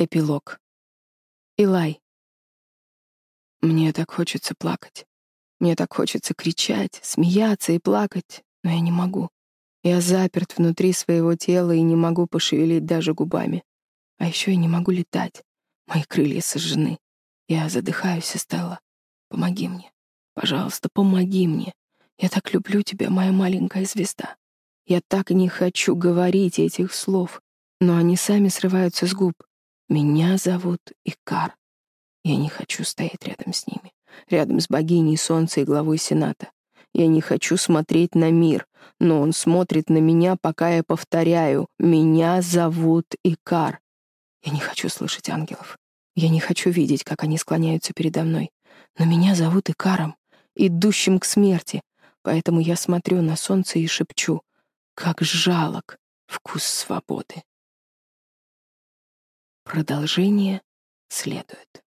Эпилог. Илай. Мне так хочется плакать. Мне так хочется кричать, смеяться и плакать, но я не могу. Я заперт внутри своего тела и не могу пошевелить даже губами. А еще я не могу летать. Мои крылья сожжены. Я задыхаюсь, Стелла. Помоги мне. Пожалуйста, помоги мне. Я так люблю меня зовут Икар. Я не хочу стоять рядом с ними, рядом с богиней солнца и главой сената. Я не хочу смотреть на мир, но он смотрит на меня, пока я повторяю «Меня зовут Икар». Я не хочу слышать ангелов. Я не хочу видеть, как они склоняются передо мной. Но меня зовут Икаром, идущим к смерти. Поэтому я смотрю на солнце и шепчу «Как жалок вкус свободы» продолжение следует.